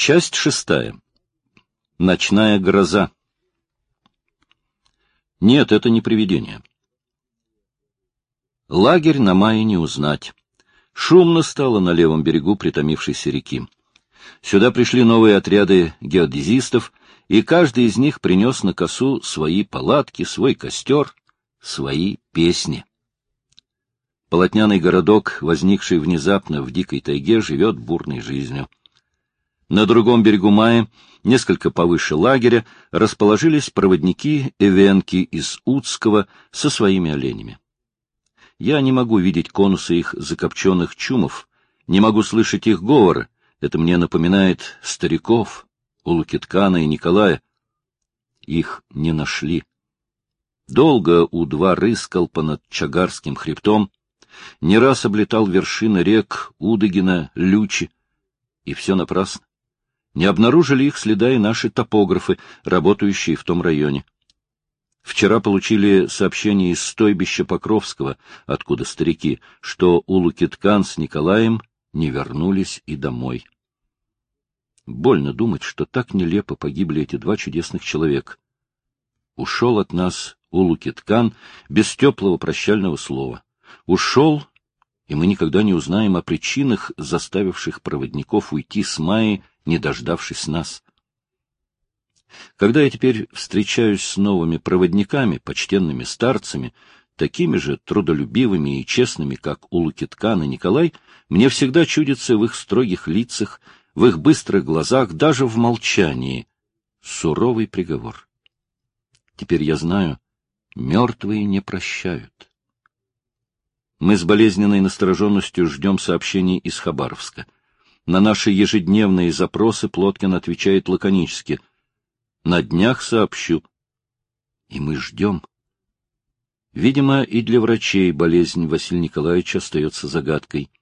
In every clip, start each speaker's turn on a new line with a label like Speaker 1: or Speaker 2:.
Speaker 1: Часть шестая. Ночная гроза. Нет, это не привидение. Лагерь на мае не узнать. Шумно стало на левом берегу притомившейся реки. Сюда пришли новые отряды геодезистов, и каждый из них принес на косу свои палатки, свой костер, свои песни. Полотняный городок, возникший внезапно в дикой тайге, живет бурной жизнью. На другом берегу Мая, несколько повыше лагеря, расположились проводники Эвенки из Удского со своими оленями. Я не могу видеть конусы их закопченных чумов, не могу слышать их говора. Это мне напоминает стариков, Улукиткана и Николая. Их не нашли. Долго У-2 рыскал понад Чагарским хребтом, не раз облетал вершины рек Удыгина, Лючи, и все напрасно. Не обнаружили их следа и наши топографы, работающие в том районе. Вчера получили сообщение из стойбища Покровского, откуда старики, что Улукиткан с Николаем не вернулись и домой. Больно думать, что так нелепо погибли эти два чудесных человека. Ушел от нас Улукиткан без теплого прощального слова. Ушел, и мы никогда не узнаем о причинах, заставивших проводников уйти с Майи, не дождавшись нас. Когда я теперь встречаюсь с новыми проводниками, почтенными старцами, такими же трудолюбивыми и честными, как Улукиткан и Николай, мне всегда чудится в их строгих лицах, в их быстрых глазах, даже в молчании, суровый приговор. Теперь я знаю, мертвые не прощают. Мы с болезненной настороженностью ждем сообщений из Хабаровска. На наши ежедневные запросы Плоткин отвечает лаконически — на днях сообщу. И мы ждем. Видимо, и для врачей болезнь Василия Николаевича остается загадкой.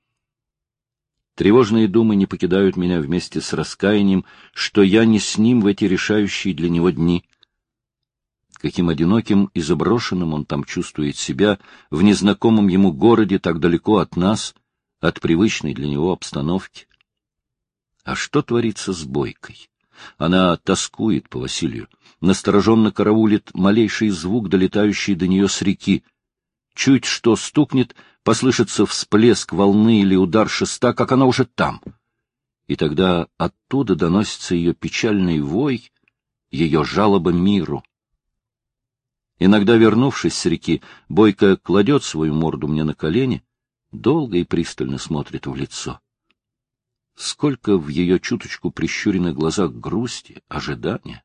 Speaker 1: Тревожные думы не покидают меня вместе с раскаянием, что я не с ним в эти решающие для него дни. Каким одиноким и заброшенным он там чувствует себя в незнакомом ему городе так далеко от нас, от привычной для него обстановки. А что творится с Бойкой? Она тоскует по Василию, настороженно караулит малейший звук, долетающий до нее с реки. Чуть что стукнет, послышится всплеск волны или удар шеста, как она уже там. И тогда оттуда доносится ее печальный вой, ее жалоба миру. Иногда, вернувшись с реки, Бойко кладет свою морду мне на колени, долго и пристально смотрит в лицо. Сколько в ее чуточку прищуренных глазах грусти, ожидания.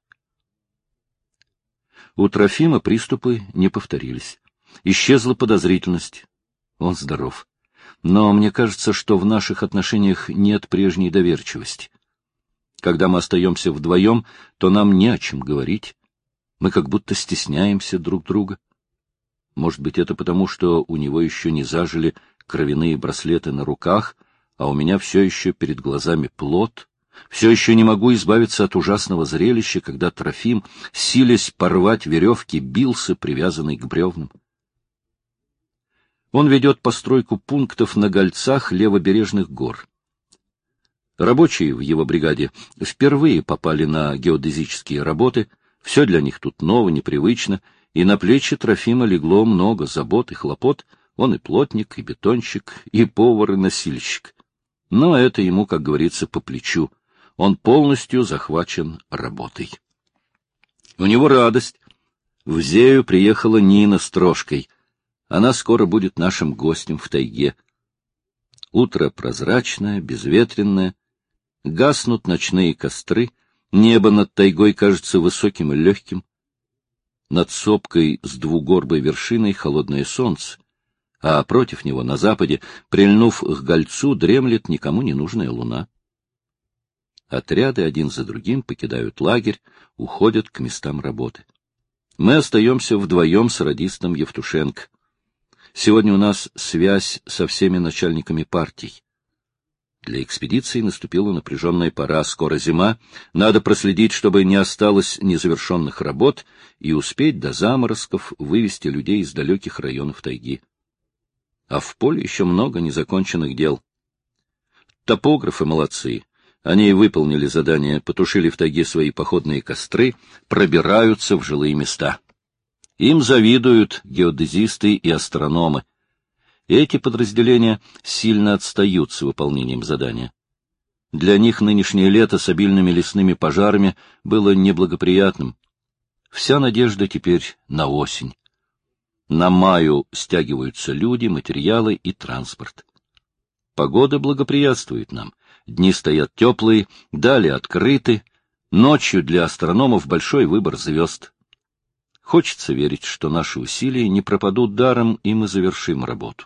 Speaker 1: У Трофима приступы не повторились. Исчезла подозрительность. Он здоров. Но мне кажется, что в наших отношениях нет прежней доверчивости. Когда мы остаемся вдвоем, то нам не о чем говорить. Мы как будто стесняемся друг друга. Может быть, это потому, что у него еще не зажили кровяные браслеты на руках, а у меня все еще перед глазами плод, все еще не могу избавиться от ужасного зрелища, когда Трофим, силясь порвать веревки, бился, привязанный к бревнам. Он ведет постройку пунктов на гольцах левобережных гор. Рабочие в его бригаде впервые попали на геодезические работы, все для них тут ново, непривычно, и на плечи Трофима легло много забот и хлопот, он и плотник, и бетонщик, и повар, и носильщик. Но это ему, как говорится, по плечу. Он полностью захвачен работой. У него радость. В Зею приехала Нина с трошкой. Она скоро будет нашим гостем в тайге. Утро прозрачное, безветренное. Гаснут ночные костры. Небо над тайгой кажется высоким и легким. Над сопкой с двугорбой вершиной холодное солнце а против него на западе, прильнув к гольцу, дремлет никому не нужная луна. Отряды один за другим покидают лагерь, уходят к местам работы. Мы остаемся вдвоем с радистом Евтушенко. Сегодня у нас связь со всеми начальниками партий. Для экспедиции наступила напряженная пора, скоро зима, надо проследить, чтобы не осталось незавершенных работ, и успеть до заморозков вывести людей из далеких районов тайги а в поле еще много незаконченных дел. Топографы молодцы. Они выполнили задание, потушили в тайге свои походные костры, пробираются в жилые места. Им завидуют геодезисты и астрономы. Эти подразделения сильно отстают с выполнением задания. Для них нынешнее лето с обильными лесными пожарами было неблагоприятным. Вся надежда теперь на осень. На маю стягиваются люди, материалы и транспорт. Погода благоприятствует нам. Дни стоят теплые, дали открыты. Ночью для астрономов большой выбор звезд. Хочется верить, что наши усилия не пропадут даром, и мы завершим работу.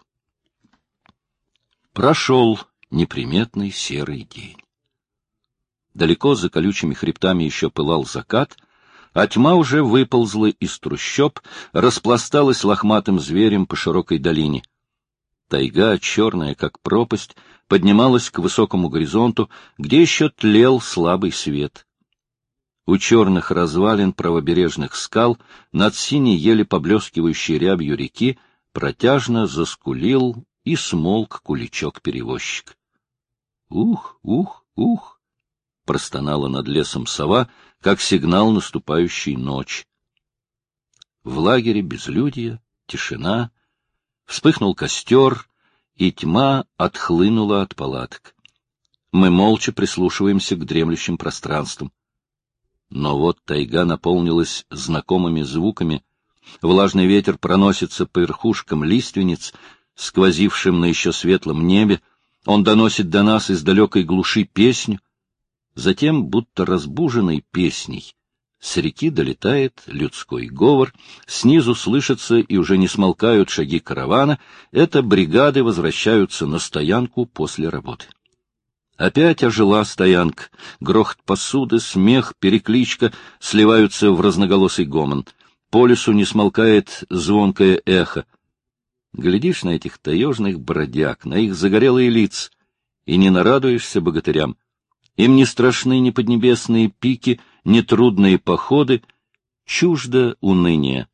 Speaker 1: Прошел неприметный серый день. Далеко за колючими хребтами еще пылал закат, а тьма уже выползла из трущоб, распласталась лохматым зверем по широкой долине. Тайга, черная как пропасть, поднималась к высокому горизонту, где еще тлел слабый свет. У черных развалин правобережных скал над синей еле поблескивающей рябью реки протяжно заскулил и смолк куличок-перевозчик. «Ух, ух, ух!» — простонала над лесом сова, как сигнал наступающей ночи. В лагере безлюдье, тишина, вспыхнул костер, и тьма отхлынула от палаток. Мы молча прислушиваемся к дремлющим пространствам. Но вот тайга наполнилась знакомыми звуками, влажный ветер проносится по верхушкам лиственниц, сквозившим на еще светлом небе, он доносит до нас из далекой глуши песню, затем, будто разбуженной песней, с реки долетает людской говор, снизу слышатся и уже не смолкают шаги каравана, это бригады возвращаются на стоянку после работы. Опять ожила стоянка. Грохот посуды, смех, перекличка сливаются в разноголосый гомон. По лесу не смолкает звонкое эхо. Глядишь на этих таежных бродяг, на их загорелые лица, и не нарадуешься богатырям. Им не страшны ни поднебесные пики, ни трудные походы, чуждо уныние.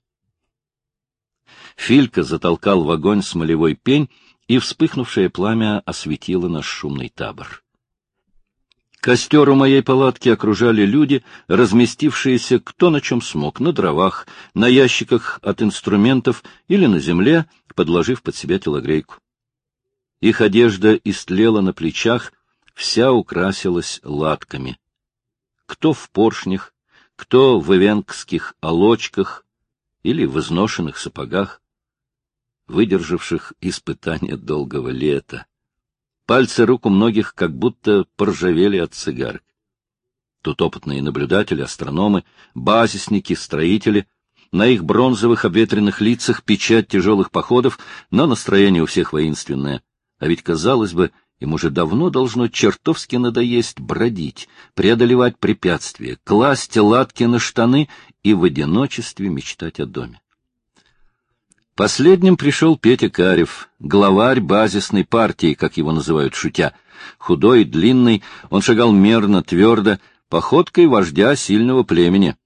Speaker 1: Филька затолкал в огонь смолевой пень, и вспыхнувшее пламя осветило наш шумный табор. Костер у моей палатки окружали люди, разместившиеся кто на чем смог, на дровах, на ящиках от инструментов или на земле, подложив под себя телогрейку. Их одежда истлела на плечах, вся украсилась латками. Кто в поршнях, кто в эвенкских олочках или в изношенных сапогах, выдержавших испытания долгого лета. Пальцы рук у многих как будто поржавели от цигарок. Тут опытные наблюдатели, астрономы, базисники, строители. На их бронзовых обветренных лицах печать тяжелых походов, но настроение у всех воинственное. А ведь, казалось бы, им уже давно должно чертовски надоесть бродить, преодолевать препятствия, класть латки на штаны и в одиночестве мечтать о доме. Последним пришел Петя Карев, главарь базисной партии, как его называют шутя. Худой, длинный, он шагал мерно, твердо, походкой вождя сильного племени.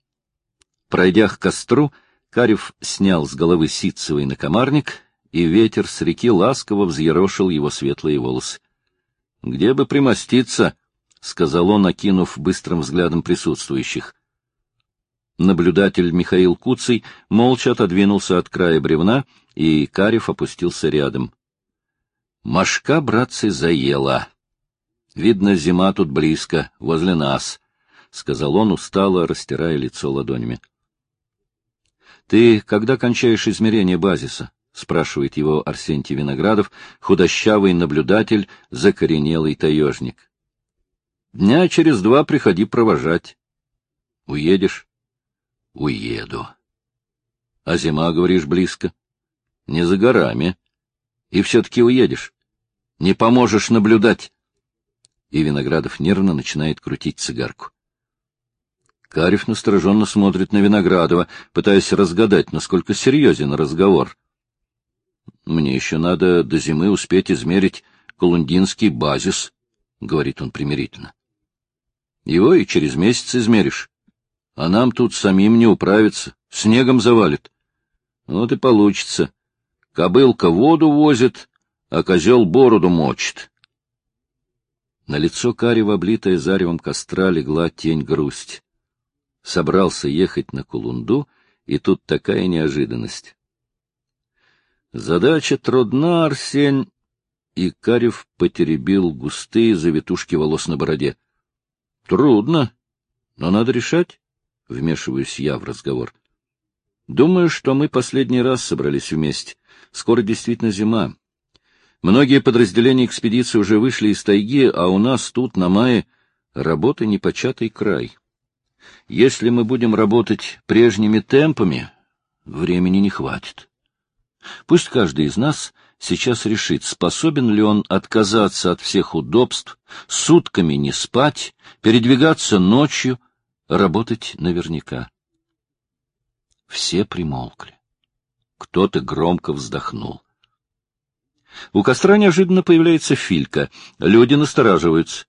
Speaker 1: Пройдя к костру, Карев снял с головы ситцевый накомарник, и ветер с реки ласково взъерошил его светлые волосы. — Где бы примоститься? — сказал он, окинув быстрым взглядом присутствующих. Наблюдатель Михаил Куций молча отодвинулся от края бревна, и Карев опустился рядом. Машка, братцы, заела. Видно, зима тут близко, возле нас, — сказал он, устало растирая лицо ладонями. — Ты когда кончаешь измерение базиса? — спрашивает его Арсентий Виноградов, худощавый наблюдатель, закоренелый таежник. — Дня через два приходи провожать. — Уедешь? уеду. А зима, говоришь, близко? Не за горами. И все-таки уедешь. Не поможешь наблюдать. И Виноградов нервно начинает крутить цигарку. Карев настороженно смотрит на Виноградова, пытаясь разгадать, насколько серьезен разговор. «Мне еще надо до зимы успеть измерить колундинский базис», — говорит он примирительно. «Его и через месяц измеришь. А нам тут самим не управиться, снегом завалит. Вот и получится. Кобылка воду возит, а козел бороду мочит. На лицо Карева, облитое заревом костра, легла тень грусть. Собрался ехать на Кулунду, и тут такая неожиданность. Задача трудна, Арсень, и Карев потеребил густые завитушки волос на бороде. — Трудно, но надо решать, — вмешиваюсь я в разговор. — Думаю, что мы последний раз собрались вместе. Скоро действительно зима. Многие подразделения экспедиции уже вышли из тайги, а у нас тут, на мае, работа непочатый край. Если мы будем работать прежними темпами, времени не хватит. Пусть каждый из нас сейчас решит, способен ли он отказаться от всех удобств, сутками не спать, передвигаться ночью, работать наверняка. Все примолкли. Кто-то громко вздохнул. У костра неожиданно появляется Филька. Люди настораживаются.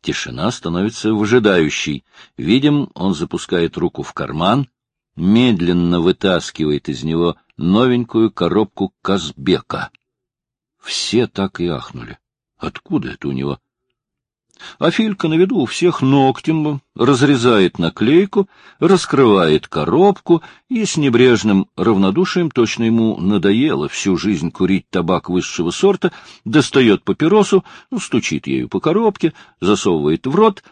Speaker 1: Тишина становится выжидающей. Видим, он запускает руку в карман, медленно вытаскивает из него новенькую коробку Казбека. Все так и ахнули. Откуда это у него? А Филька на виду у всех ногтем разрезает наклейку, раскрывает коробку и с небрежным равнодушием, точно ему надоело всю жизнь курить табак высшего сорта, достает папиросу, ну, стучит ею по коробке, засовывает в рот,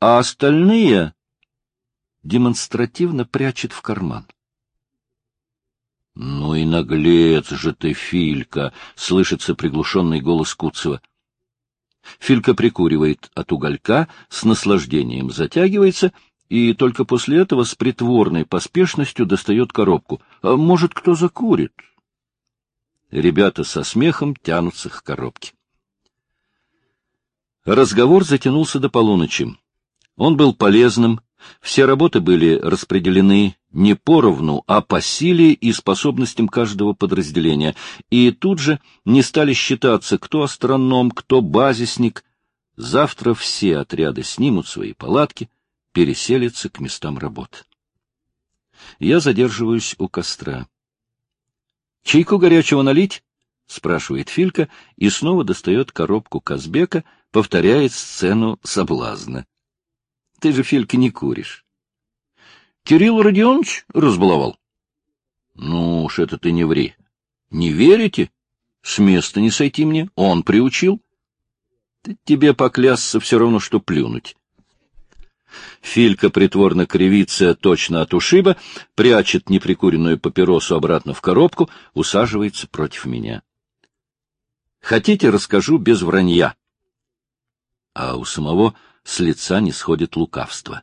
Speaker 1: а остальные демонстративно прячет в карман. — Ну и наглец же ты, Филька! — слышится приглушенный голос Куцева. Филька прикуривает от уголька, с наслаждением затягивается и только после этого с притворной поспешностью достает коробку. А может, кто закурит? Ребята со смехом тянутся к коробке. Разговор затянулся до полуночи. Он был полезным, все работы были распределены не поровну, а по силе и способностям каждого подразделения, и тут же не стали считаться, кто астроном, кто базисник. Завтра все отряды снимут свои палатки, переселятся к местам работ. Я задерживаюсь у костра. — Чайку горячего налить? — спрашивает Филька и снова достает коробку Казбека, повторяет сцену соблазна. — Ты же, Филька, не куришь. Кирилл Родионович разбаловал? — Ну уж это ты не ври. Не верите? С места не сойти мне. Он приучил. Тебе поклясться все равно, что плюнуть. Филька притворно кривится точно от ушиба, прячет неприкуренную папиросу обратно в коробку, усаживается против меня. Хотите, расскажу без вранья. А у самого с лица не сходит лукавство.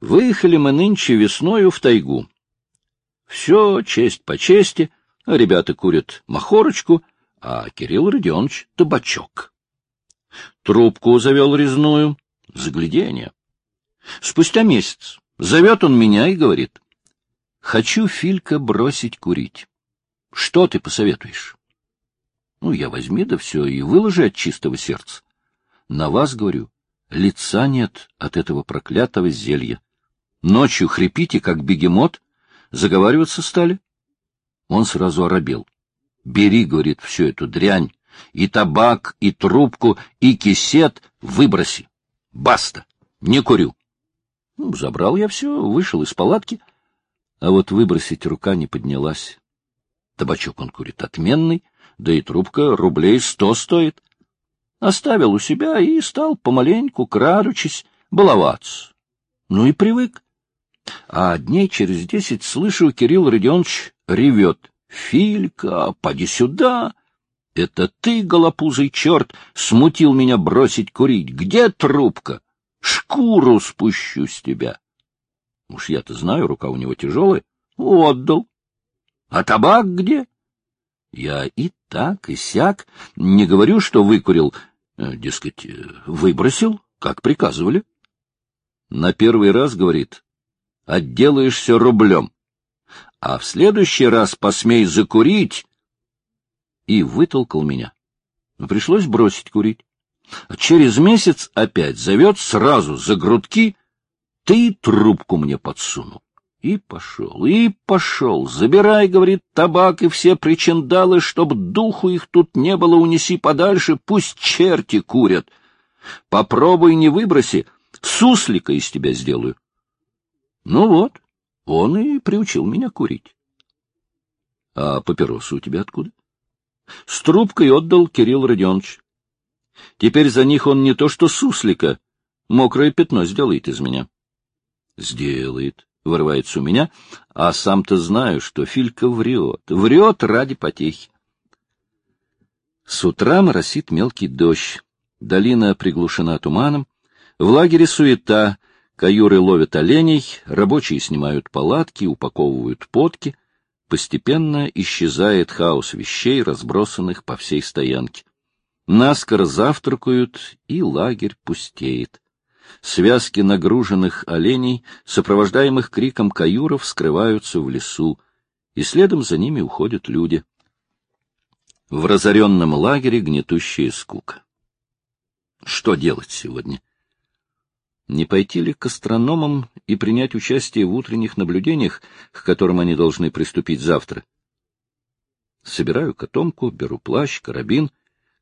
Speaker 1: Выехали мы нынче весною в тайгу. Все честь по чести, ребята курят махорочку, а Кирилл Родионович — табачок. Трубку завел резную, загляденье. Спустя месяц зовет он меня и говорит, «Хочу, Филька, бросить курить. Что ты посоветуешь?» Ну, я возьми да все и выложи от чистого сердца. На вас, говорю, лица нет от этого проклятого зелья. Ночью хрипите, как бегемот, заговариваться стали. Он сразу оробел. Бери, говорит, всю эту дрянь, и табак, и трубку, и кисет выброси. Баста, не курю. Ну, забрал я все, вышел из палатки, а вот выбросить рука не поднялась. Табачок он курит отменный, да и трубка рублей сто стоит. Оставил у себя и стал помаленьку, крадучись, баловаться. Ну и привык. А дней через десять слышу, Кирилл Родионович ревет. «Филька, поди сюда! Это ты, голопузый черт, смутил меня бросить курить. Где трубка? Шкуру спущу с тебя!» Уж я-то знаю, рука у него тяжелая. Отдал. А табак где? Я и так, и сяк. Не говорю, что выкурил, дескать, э, выбросил, как приказывали. На первый раз, говорит, отделаешься рублем. А в следующий раз посмей закурить. И вытолкал меня. Пришлось бросить курить. А через месяц опять зовет сразу за грудки. Ты трубку мне подсунул. И пошел, и пошел. Забирай, говорит, табак и все причиндалы, чтоб духу их тут не было, унеси подальше, пусть черти курят. Попробуй не выброси, суслика из тебя сделаю. Ну вот, он и приучил меня курить. А папиросы у тебя откуда? С трубкой отдал Кирилл Родионович. Теперь за них он не то что суслика, мокрое пятно сделает из меня. Сделает, вырывается у меня, а сам-то знаю, что Филька врет, врет ради потехи. С утра моросит мелкий дождь, долина приглушена туманом, в лагере суета, каюры ловят оленей, рабочие снимают палатки, упаковывают подки, постепенно исчезает хаос вещей, разбросанных по всей стоянке. Наскоро завтракают, и лагерь пустеет. Связки нагруженных оленей, сопровождаемых криком каюров, скрываются в лесу, и следом за ними уходят люди. В разоренном лагере гнетущая скука. Что делать сегодня? Не пойти ли к астрономам и принять участие в утренних наблюдениях, к которым они должны приступить завтра? Собираю котомку, беру плащ, карабин,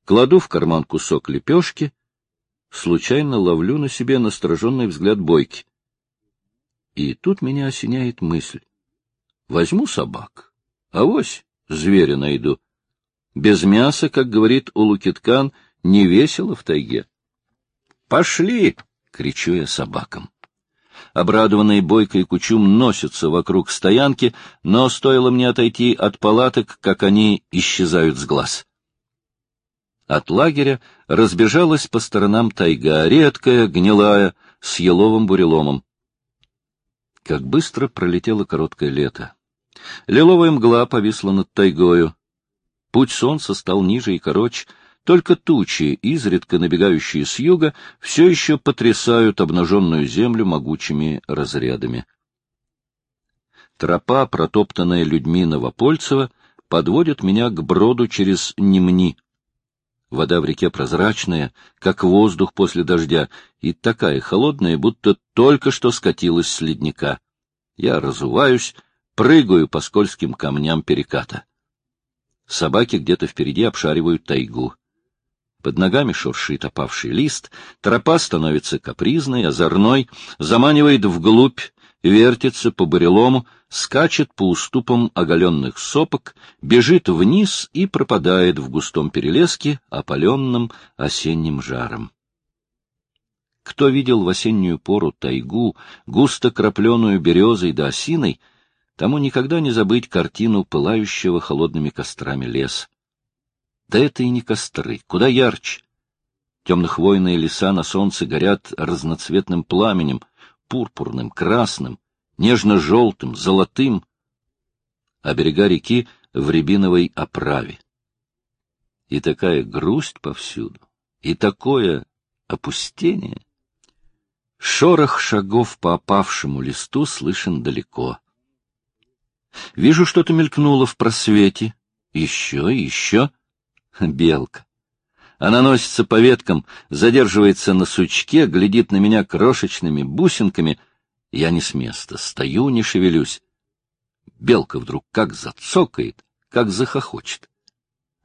Speaker 1: кладу в карман кусок лепешки, случайно ловлю на себе настороженный взгляд бойки. И тут меня осеняет мысль. Возьму собак, а вось зверя найду. Без мяса, как говорит Улукиткан, не весело в тайге. «Пошли!» — кричу я собакам. Обрадованные Бойко и Кучум носятся вокруг стоянки, но стоило мне отойти от палаток, как они исчезают с глаз. От лагеря разбежалась по сторонам тайга, редкая, гнилая, с еловым буреломом. Как быстро пролетело короткое лето. Лиловая мгла повисла над тайгою. Путь солнца стал ниже и короче, только тучи, изредка набегающие с юга, все еще потрясают обнаженную землю могучими разрядами. Тропа, протоптанная людьми Новопольцева, подводит меня к броду через Немни. Вода в реке прозрачная, как воздух после дождя, и такая холодная, будто только что скатилась с ледника. Я разуваюсь, прыгаю по скользким камням переката. Собаки где-то впереди обшаривают тайгу. Под ногами шуршит опавший лист, тропа становится капризной, озорной, заманивает вглубь, вертится по бурелому, скачет по уступам оголенных сопок, бежит вниз и пропадает в густом перелеске, опаленном осенним жаром. Кто видел в осеннюю пору тайгу, густо крапленую березой да осиной, тому никогда не забыть картину пылающего холодными кострами леса. Да это и не костры, куда ярче. Темно-хвойные леса на солнце горят разноцветным пламенем, пурпурным, красным, нежно-желтым, золотым, а берега реки в рябиновой оправе. И такая грусть повсюду, и такое опустение. Шорох шагов по опавшему листу слышен далеко. Вижу, что-то мелькнуло в просвете. Еще еще. Белка. Она носится по веткам, задерживается на сучке, глядит на меня крошечными бусинками. Я не с места, стою, не шевелюсь. Белка вдруг как зацокает, как захохочет.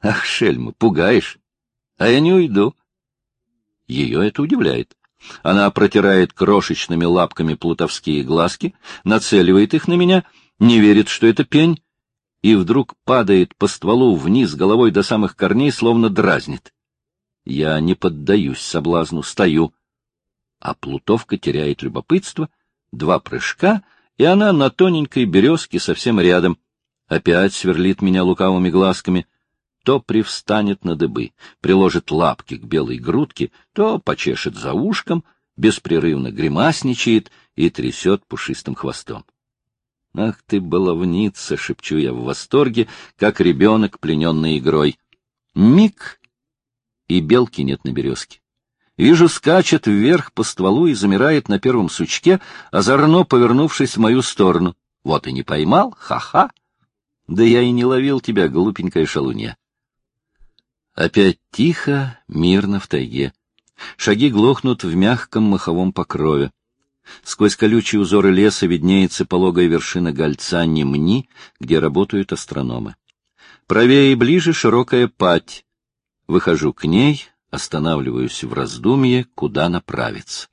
Speaker 1: Ах, шельма, пугаешь. А я не уйду. Ее это удивляет. Она протирает крошечными лапками плутовские глазки, нацеливает их на меня, не верит, что это пень, и вдруг падает по стволу вниз головой до самых корней, словно дразнит. Я не поддаюсь соблазну, стою. А плутовка теряет любопытство, два прыжка, и она на тоненькой березке совсем рядом. Опять сверлит меня лукавыми глазками. То привстанет на дыбы, приложит лапки к белой грудке, то почешет за ушком, беспрерывно гримасничает и трясет пушистым хвостом. «Ах ты, баловница!» — шепчу я в восторге, как ребенок, плененный игрой. Миг, и белки нет на березке. Вижу, скачет вверх по стволу и замирает на первом сучке, озорно повернувшись в мою сторону. Вот и не поймал, ха-ха! Да я и не ловил тебя, глупенькая шалунья. Опять тихо, мирно в тайге. Шаги глохнут в мягком маховом покрове. Сквозь колючие узоры леса виднеется пологая вершина гольца Немни, где работают астрономы. Правее и ближе широкая пать. Выхожу к ней, останавливаюсь в раздумье, куда направиться.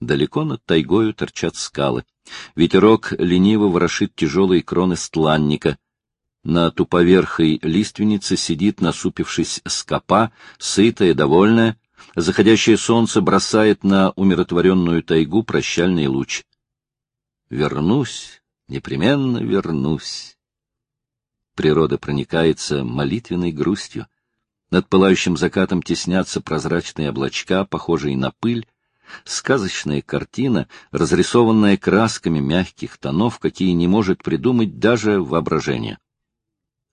Speaker 1: Далеко над тайгою торчат скалы. Ветерок лениво ворошит тяжелые кроны стланника. На туповерхой лиственнице сидит, насупившись, скопа, сытая, довольная. Заходящее солнце бросает на умиротворенную тайгу прощальный луч. Вернусь, непременно вернусь. Природа проникается молитвенной грустью. Над пылающим закатом теснятся прозрачные облачка, похожие на пыль, Сказочная картина, разрисованная красками мягких тонов, какие не может придумать даже воображение.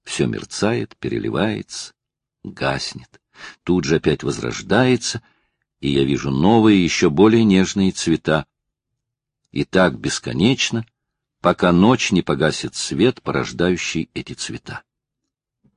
Speaker 1: Все мерцает, переливается, гаснет, тут же опять возрождается, и я вижу новые, еще более нежные цвета. И так бесконечно, пока ночь не погасит свет, порождающий эти цвета.